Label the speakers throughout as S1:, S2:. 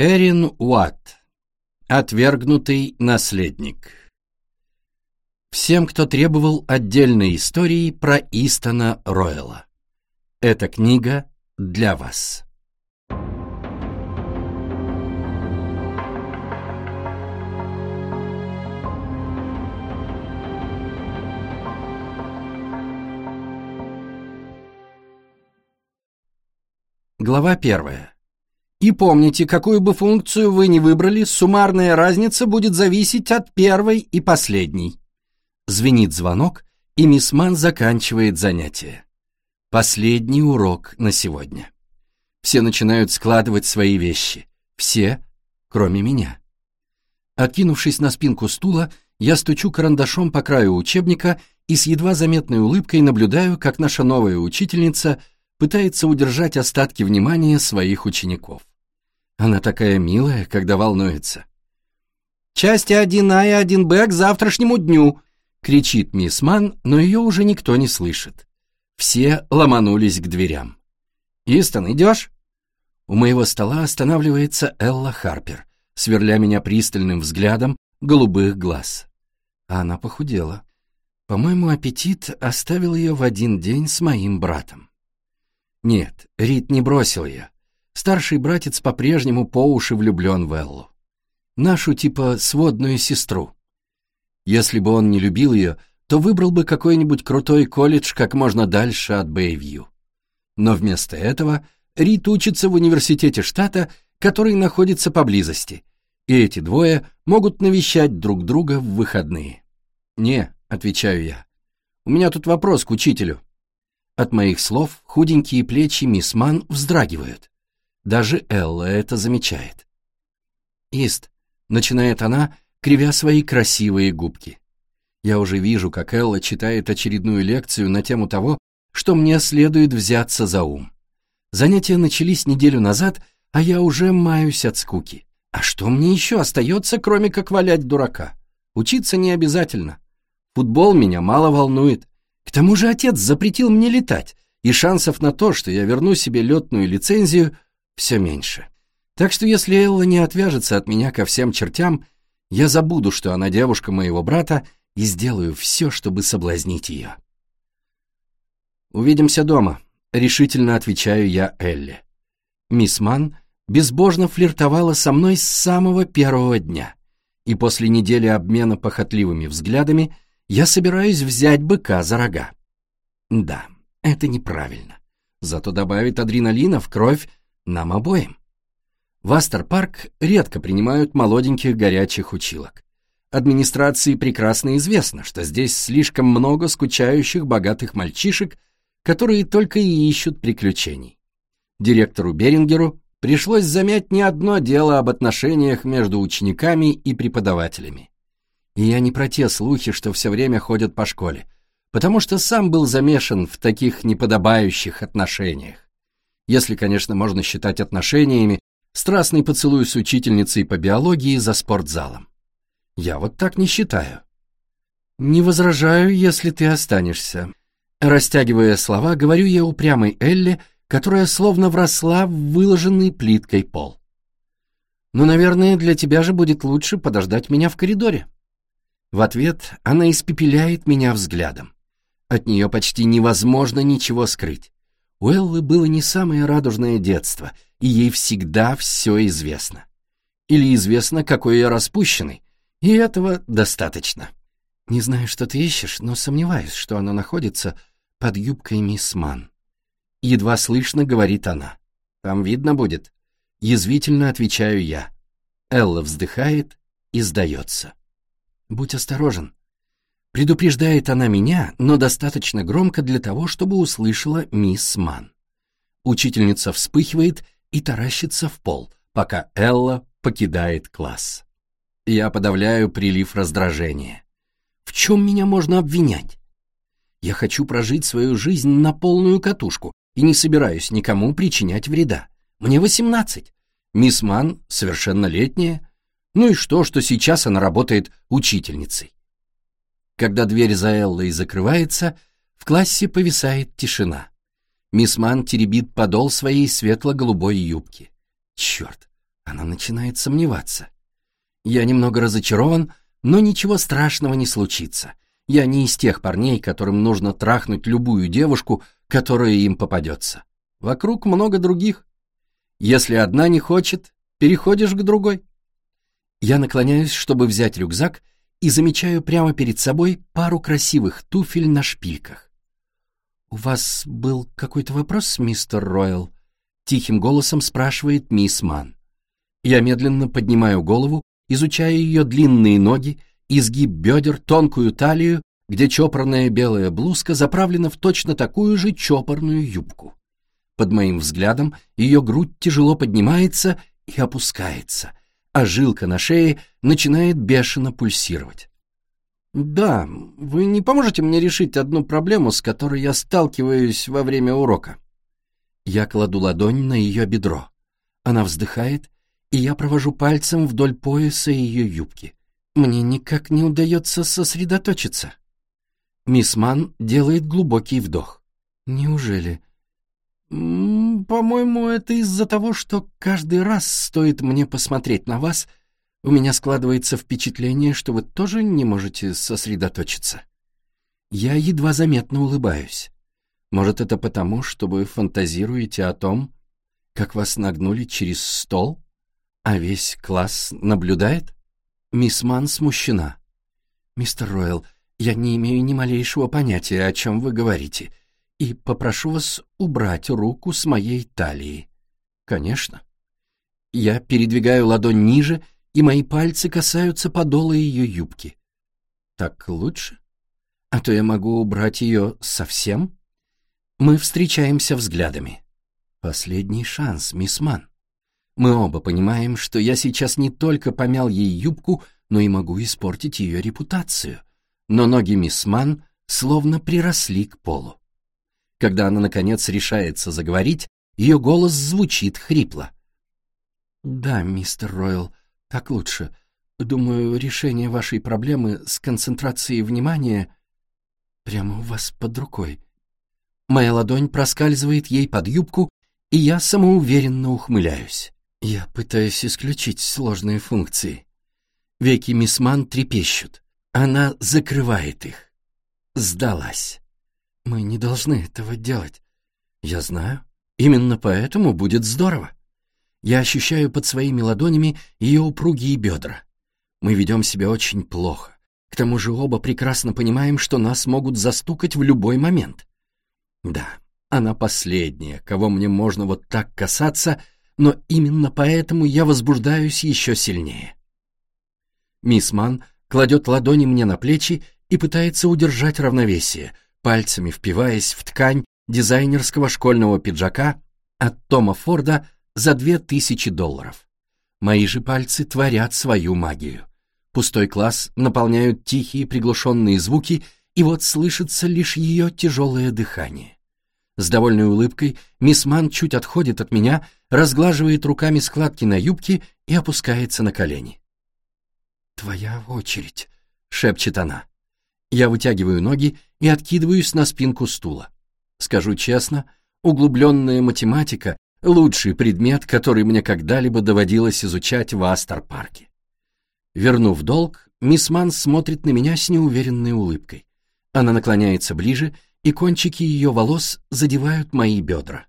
S1: Эрин Уатт. Отвергнутый наследник. Всем, кто требовал отдельной истории про Истона Ройла. Эта книга для вас. Глава первая. И помните, какую бы функцию вы ни выбрали, суммарная разница будет зависеть от первой и последней. Звенит звонок, и мисс Ман заканчивает занятие. Последний урок на сегодня. Все начинают складывать свои вещи. Все, кроме меня. Откинувшись на спинку стула, я стучу карандашом по краю учебника и с едва заметной улыбкой наблюдаю, как наша новая учительница пытается удержать остатки внимания своих учеников. Она такая милая, когда волнуется. «Части 1А и 1Б к завтрашнему дню!» — кричит мисс Ман, но ее уже никто не слышит. Все ломанулись к дверям. «Истон, идешь?» У моего стола останавливается Элла Харпер, сверля меня пристальным взглядом голубых глаз. А она похудела. По-моему, аппетит оставил ее в один день с моим братом. Нет, Рит не бросил ее. Старший братец по-прежнему по уши влюблен в Эллу. Нашу типа сводную сестру. Если бы он не любил ее, то выбрал бы какой-нибудь крутой колледж как можно дальше от Бэйвью. Но вместо этого Рит учится в университете штата, который находится поблизости, и эти двое могут навещать друг друга в выходные. «Не», — отвечаю я, — «у меня тут вопрос к учителю». От моих слов худенькие плечи мисс Ман вздрагивают. Даже Элла это замечает. «Ист», — начинает она, кривя свои красивые губки. Я уже вижу, как Элла читает очередную лекцию на тему того, что мне следует взяться за ум. Занятия начались неделю назад, а я уже маюсь от скуки. А что мне еще остается, кроме как валять дурака? Учиться не обязательно. Футбол меня мало волнует. К тому же отец запретил мне летать, и шансов на то, что я верну себе летную лицензию, все меньше. Так что если Элла не отвяжется от меня ко всем чертям, я забуду, что она девушка моего брата, и сделаю все, чтобы соблазнить ее. «Увидимся дома», — решительно отвечаю я Элли. Мисс Ман безбожно флиртовала со мной с самого первого дня, и после недели обмена похотливыми взглядами я собираюсь взять быка за рога. Да, это неправильно, зато добавит адреналина в кровь нам обоим. В Астер-парк редко принимают молоденьких горячих училок. Администрации прекрасно известно, что здесь слишком много скучающих богатых мальчишек, которые только и ищут приключений. Директору Берингеру пришлось замять не одно дело об отношениях между учениками и преподавателями. И я не про те слухи, что все время ходят по школе, потому что сам был замешан в таких неподобающих отношениях. Если, конечно, можно считать отношениями Страстный поцелуй с учительницей по биологии за спортзалом. Я вот так не считаю. Не возражаю, если ты останешься. Растягивая слова, говорю я упрямой Элле, которая словно вросла в выложенный плиткой пол. «Ну, наверное, для тебя же будет лучше подождать меня в коридоре». В ответ она испепеляет меня взглядом. От нее почти невозможно ничего скрыть. У Эллы было не самое радужное детство, и ей всегда все известно. Или известно, какой я распущенный, и этого достаточно. Не знаю, что ты ищешь, но сомневаюсь, что она находится под юбкой мисс Ман. Едва слышно, говорит она. Там видно будет. Язвительно отвечаю я. Элла вздыхает и сдается. Будь осторожен. Предупреждает она меня, но достаточно громко для того, чтобы услышала мисс Ман. Учительница вспыхивает и таращится в пол, пока Элла покидает класс. Я подавляю прилив раздражения. В чем меня можно обвинять? Я хочу прожить свою жизнь на полную катушку и не собираюсь никому причинять вреда. Мне восемнадцать. Мисс Ман совершеннолетняя. Ну и что, что сейчас она работает учительницей? Когда дверь за Эллой закрывается, в классе повисает тишина. Мисс Ман теребит подол своей светло-голубой юбки. Черт, Она начинает сомневаться. Я немного разочарован, но ничего страшного не случится. Я не из тех парней, которым нужно трахнуть любую девушку, которая им попадется. Вокруг много других. Если одна не хочет, переходишь к другой. Я наклоняюсь, чтобы взять рюкзак, и замечаю прямо перед собой пару красивых туфель на шпильках. «У вас был какой-то вопрос, мистер Ройл?» — тихим голосом спрашивает мисс Ман. Я медленно поднимаю голову, изучая ее длинные ноги, изгиб бедер, тонкую талию, где чопорная белая блузка заправлена в точно такую же чопорную юбку. Под моим взглядом ее грудь тяжело поднимается и опускается, а жилка на шее начинает бешено пульсировать. «Да, вы не поможете мне решить одну проблему, с которой я сталкиваюсь во время урока?» Я кладу ладонь на ее бедро. Она вздыхает, и я провожу пальцем вдоль пояса ее юбки. Мне никак не удается сосредоточиться. Мисс Ман делает глубокий вдох. Неужели? По-моему, это из-за того, что каждый раз стоит мне посмотреть на вас, у меня складывается впечатление, что вы тоже не можете сосредоточиться. Я едва заметно улыбаюсь. Может, это потому, что вы фантазируете о том, как вас нагнули через стол, а весь класс наблюдает? Мисс Ман смущена. Мистер Ройл, я не имею ни малейшего понятия, о чем вы говорите и попрошу вас убрать руку с моей талии. Конечно. Я передвигаю ладонь ниже, и мои пальцы касаются подола ее юбки. Так лучше? А то я могу убрать ее совсем? Мы встречаемся взглядами. Последний шанс, мисс Ман. Мы оба понимаем, что я сейчас не только помял ей юбку, но и могу испортить ее репутацию. Но ноги мисс Ман словно приросли к полу. Когда она, наконец, решается заговорить, ее голос звучит хрипло. «Да, мистер Ройл, так лучше. Думаю, решение вашей проблемы с концентрацией внимания прямо у вас под рукой». Моя ладонь проскальзывает ей под юбку, и я самоуверенно ухмыляюсь. Я пытаюсь исключить сложные функции. Веки мисс Ман трепещут. Она закрывает их. Сдалась. Мы не должны этого делать. Я знаю. Именно поэтому будет здорово. Я ощущаю под своими ладонями ее упругие бедра. Мы ведем себя очень плохо. К тому же оба прекрасно понимаем, что нас могут застукать в любой момент. Да, она последняя, кого мне можно вот так касаться, но именно поэтому я возбуждаюсь еще сильнее. Мисс Ман кладет ладони мне на плечи и пытается удержать равновесие — пальцами впиваясь в ткань дизайнерского школьного пиджака от Тома Форда за две тысячи долларов. Мои же пальцы творят свою магию. Пустой класс наполняют тихие приглушенные звуки, и вот слышится лишь ее тяжелое дыхание. С довольной улыбкой мисс Ман чуть отходит от меня, разглаживает руками складки на юбке и опускается на колени. «Твоя очередь», — шепчет она. Я вытягиваю ноги и откидываюсь на спинку стула. Скажу честно, углубленная математика — лучший предмет, который мне когда-либо доводилось изучать в Астер-парке. Вернув долг, мисс Ман смотрит на меня с неуверенной улыбкой. Она наклоняется ближе, и кончики ее волос задевают мои бедра.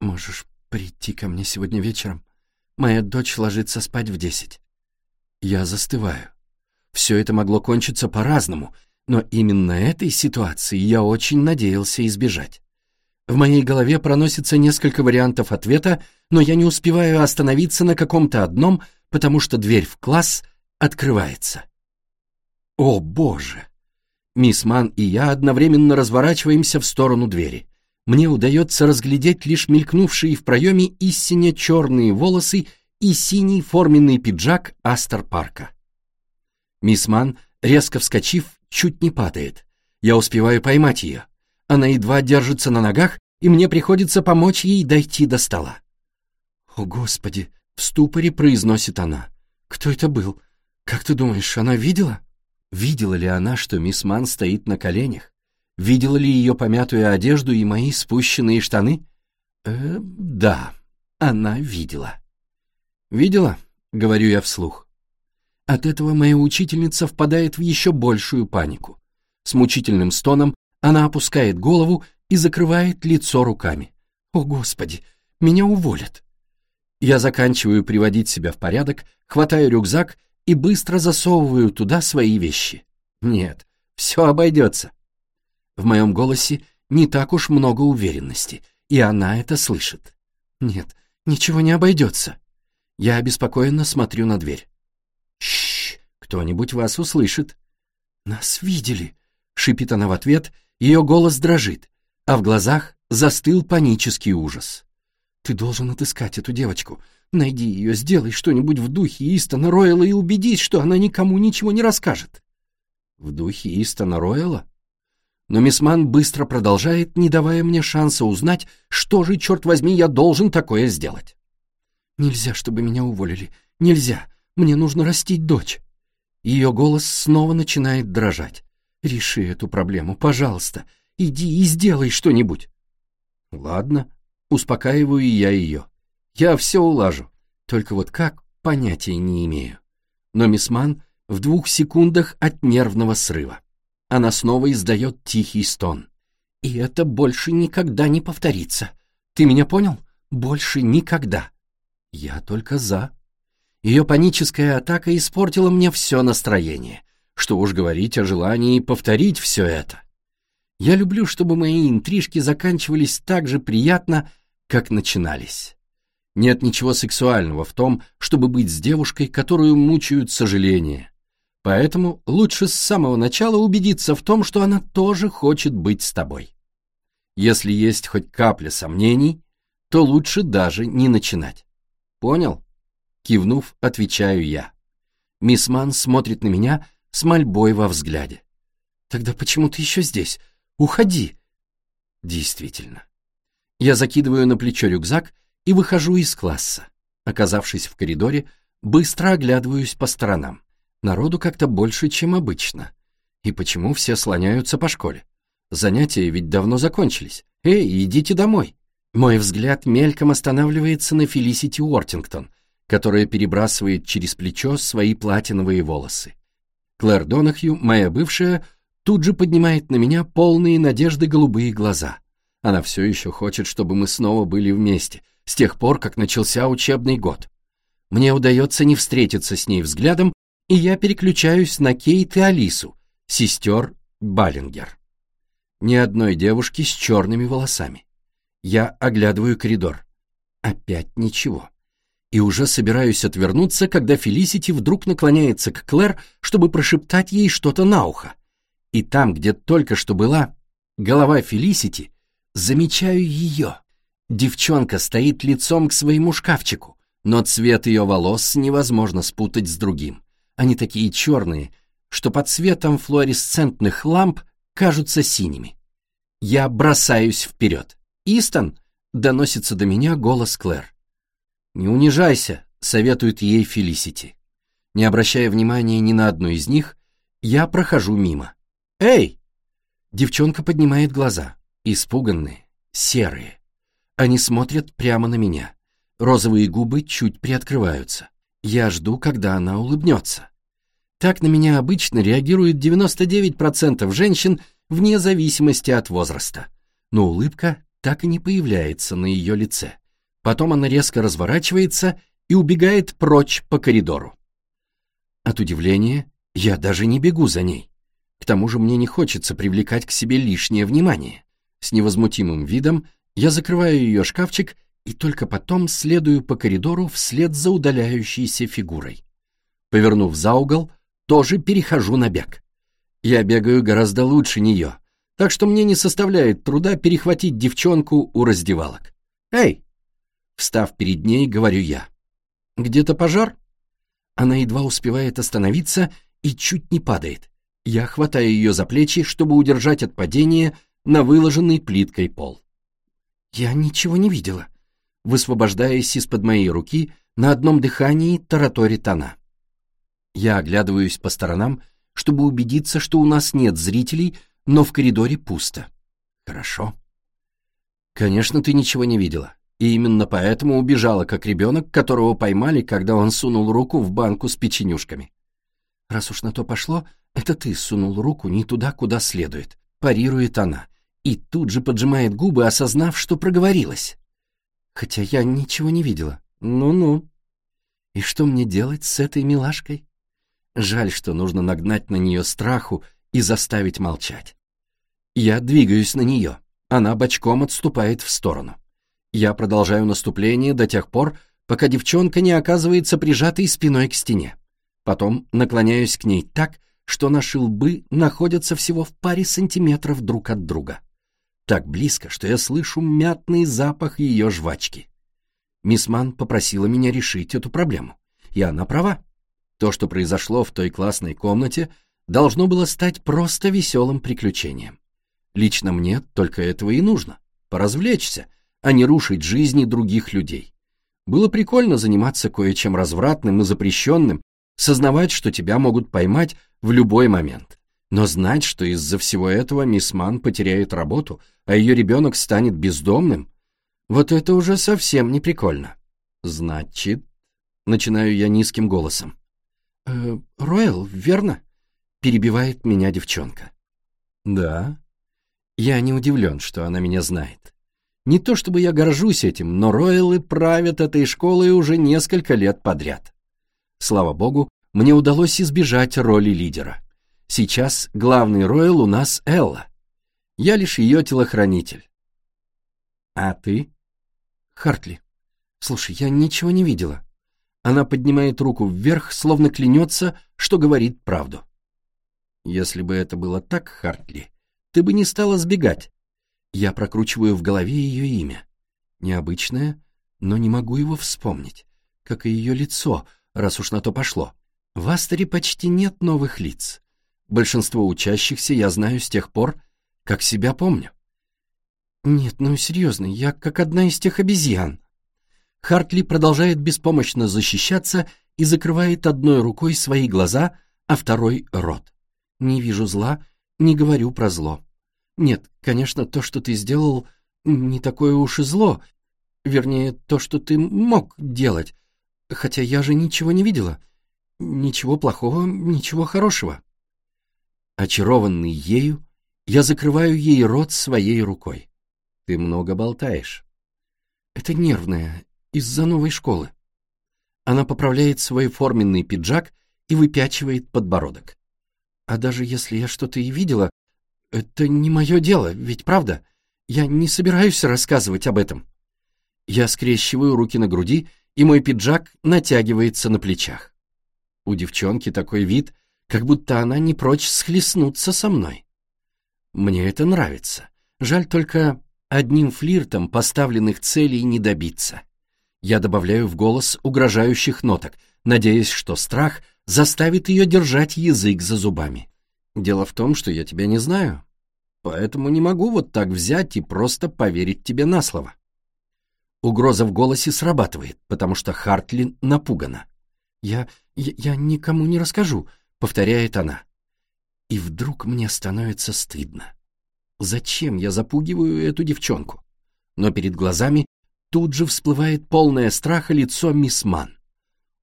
S1: «Можешь прийти ко мне сегодня вечером? Моя дочь ложится спать в десять». Я застываю. Все это могло кончиться по-разному, но именно этой ситуации я очень надеялся избежать. В моей голове проносится несколько вариантов ответа, но я не успеваю остановиться на каком-то одном, потому что дверь в класс открывается. О, боже! Мисс Ман и я одновременно разворачиваемся в сторону двери. Мне удается разглядеть лишь мелькнувшие в проеме истине черные волосы и синий форменный пиджак Астер Парка. Мисс Ман, резко вскочив, чуть не падает. Я успеваю поймать ее. Она едва держится на ногах, и мне приходится помочь ей дойти до стола. «О, Господи!» — в ступоре произносит она. «Кто это был? Как ты думаешь, она видела?» Видела ли она, что мисс Ман стоит на коленях? Видела ли ее помятую одежду и мои спущенные штаны? Э, да, она видела. «Видела?» — говорю я вслух. От этого моя учительница впадает в еще большую панику. С мучительным стоном она опускает голову и закрывает лицо руками. «О, Господи, меня уволят!» Я заканчиваю приводить себя в порядок, хватаю рюкзак и быстро засовываю туда свои вещи. Нет, все обойдется. В моем голосе не так уж много уверенности, и она это слышит. Нет, ничего не обойдется. Я обеспокоенно смотрю на дверь. Кто-нибудь вас услышит. Нас видели, шипит она в ответ, ее голос дрожит, а в глазах застыл панический ужас. Ты должен отыскать эту девочку. Найди ее, сделай что-нибудь в духе Истона Ройла и убедись, что она никому ничего не расскажет. В духе Истона Ройла? Но Мисман быстро продолжает, не давая мне шанса узнать, что же, черт возьми, я должен такое сделать. Нельзя, чтобы меня уволили. Нельзя. Мне нужно растить дочь. Ее голос снова начинает дрожать. Реши эту проблему, пожалуйста. Иди и сделай что-нибудь. Ладно, Успокаиваю я ее. Я все улажу. Только вот как, понятия не имею. Но Мисман в двух секундах от нервного срыва. Она снова издает тихий стон. И это больше никогда не повторится. Ты меня понял? Больше никогда. Я только за. Ее паническая атака испортила мне все настроение. Что уж говорить о желании повторить все это. Я люблю, чтобы мои интрижки заканчивались так же приятно, как начинались. Нет ничего сексуального в том, чтобы быть с девушкой, которую мучают сожаления. Поэтому лучше с самого начала убедиться в том, что она тоже хочет быть с тобой. Если есть хоть капля сомнений, то лучше даже не начинать. Понял? Кивнув, отвечаю я. Мисс Ман смотрит на меня с мольбой во взгляде. Тогда почему ты еще здесь? Уходи!» Действительно. Я закидываю на плечо рюкзак и выхожу из класса. Оказавшись в коридоре, быстро оглядываюсь по сторонам. Народу как-то больше, чем обычно. И почему все слоняются по школе? Занятия ведь давно закончились. Эй, идите домой. Мой взгляд мельком останавливается на Фелисити Уортингтон, которая перебрасывает через плечо свои платиновые волосы. Клэр Донахью, моя бывшая, тут же поднимает на меня полные надежды голубые глаза. Она все еще хочет, чтобы мы снова были вместе, с тех пор, как начался учебный год. Мне удается не встретиться с ней взглядом, и я переключаюсь на Кейт и Алису, сестер Баллингер. Ни одной девушки с черными волосами. Я оглядываю коридор. Опять ничего. И уже собираюсь отвернуться, когда Фелисити вдруг наклоняется к Клэр, чтобы прошептать ей что-то на ухо и там, где только что была голова Фелисити, замечаю ее. Девчонка стоит лицом к своему шкафчику, но цвет ее волос невозможно спутать с другим. Они такие черные, что под светом флуоресцентных ламп кажутся синими. Я бросаюсь вперед. «Истон!» — доносится до меня голос Клэр. «Не унижайся», — советует ей Фелисити. Не обращая внимания ни на одну из них, я прохожу мимо. «Эй!» Девчонка поднимает глаза, испуганные, серые. Они смотрят прямо на меня. Розовые губы чуть приоткрываются. Я жду, когда она улыбнется. Так на меня обычно реагирует 99% женщин вне зависимости от возраста. Но улыбка так и не появляется на ее лице. Потом она резко разворачивается и убегает прочь по коридору. От удивления я даже не бегу за ней. К тому же мне не хочется привлекать к себе лишнее внимание. С невозмутимым видом я закрываю ее шкафчик и только потом следую по коридору вслед за удаляющейся фигурой. Повернув за угол, тоже перехожу на бег. Я бегаю гораздо лучше нее, так что мне не составляет труда перехватить девчонку у раздевалок. «Эй!» Встав перед ней, говорю я. «Где-то пожар?» Она едва успевает остановиться и чуть не падает. Я хватаю ее за плечи, чтобы удержать от падения на выложенный плиткой пол. Я ничего не видела. Высвобождаясь из-под моей руки, на одном дыхании тараторит она. Я оглядываюсь по сторонам, чтобы убедиться, что у нас нет зрителей, но в коридоре пусто. Хорошо. Конечно, ты ничего не видела. И именно поэтому убежала, как ребенок, которого поймали, когда он сунул руку в банку с печенюшками. Раз уж на то пошло, это ты сунул руку не туда, куда следует, парирует она, и тут же поджимает губы, осознав, что проговорилась. Хотя я ничего не видела. Ну-ну. И что мне делать с этой милашкой? Жаль, что нужно нагнать на нее страху и заставить молчать. Я двигаюсь на нее. Она бочком отступает в сторону. Я продолжаю наступление до тех пор, пока девчонка не оказывается прижатой спиной к стене. Потом наклоняюсь к ней так, что наши лбы находятся всего в паре сантиметров друг от друга. Так близко, что я слышу мятный запах ее жвачки. Мисс Ман попросила меня решить эту проблему. И она права. То, что произошло в той классной комнате, должно было стать просто веселым приключением. Лично мне только этого и нужно — поразвлечься, а не рушить жизни других людей. Было прикольно заниматься кое-чем развратным и запрещенным, сознавать, что тебя могут поймать в любой момент. Но знать, что из-за всего этого мисс Ман потеряет работу, а ее ребенок станет бездомным, вот это уже совсем не прикольно. Значит, начинаю я низким голосом. «Э, «Ройл, верно?» — перебивает меня девчонка. «Да», я не удивлен, что она меня знает. Не то чтобы я горжусь этим, но Ройлы правят этой школой уже несколько лет подряд. Слава богу, мне удалось избежать роли лидера. Сейчас главный Ройл у нас Элла. Я лишь ее телохранитель. А ты? Хартли. Слушай, я ничего не видела. Она поднимает руку вверх, словно клянется, что говорит правду. Если бы это было так, Хартли, ты бы не стала сбегать. Я прокручиваю в голове ее имя. Необычное, но не могу его вспомнить, как и ее лицо, раз уж на то пошло. В Астере почти нет новых лиц. Большинство учащихся я знаю с тех пор, как себя помню. Нет, ну серьезно, я как одна из тех обезьян. Хартли продолжает беспомощно защищаться и закрывает одной рукой свои глаза, а второй — рот. Не вижу зла, не говорю про зло. Нет, конечно, то, что ты сделал, не такое уж и зло. Вернее, то, что ты мог делать. Хотя я же ничего не видела. Ничего плохого, ничего хорошего. Очарованный ею, я закрываю ей рот своей рукой. Ты много болтаешь. Это нервное, из-за новой школы. Она поправляет свой форменный пиджак и выпячивает подбородок. А даже если я что-то и видела, это не мое дело, ведь правда? Я не собираюсь рассказывать об этом. Я скрещиваю руки на груди, и мой пиджак натягивается на плечах. У девчонки такой вид, как будто она не прочь схлестнуться со мной. Мне это нравится. Жаль только одним флиртом поставленных целей не добиться. Я добавляю в голос угрожающих ноток, надеясь, что страх заставит ее держать язык за зубами. Дело в том, что я тебя не знаю, поэтому не могу вот так взять и просто поверить тебе на слово. Угроза в голосе срабатывает, потому что Хартлин напугана. «Я... я, я никому не расскажу», — повторяет она. И вдруг мне становится стыдно. Зачем я запугиваю эту девчонку? Но перед глазами тут же всплывает полное страха лицо мисс Ман.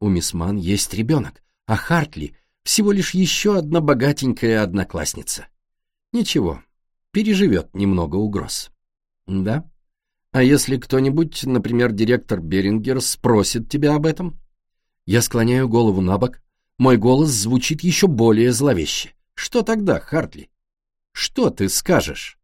S1: У мисс Ман есть ребенок, а Хартли всего лишь еще одна богатенькая одноклассница. Ничего, переживет немного угроз. Да? А если кто-нибудь, например, директор Берингер, спросит тебя об этом? Я склоняю голову на бок, мой голос звучит еще более зловеще. Что тогда, Хартли? Что ты скажешь?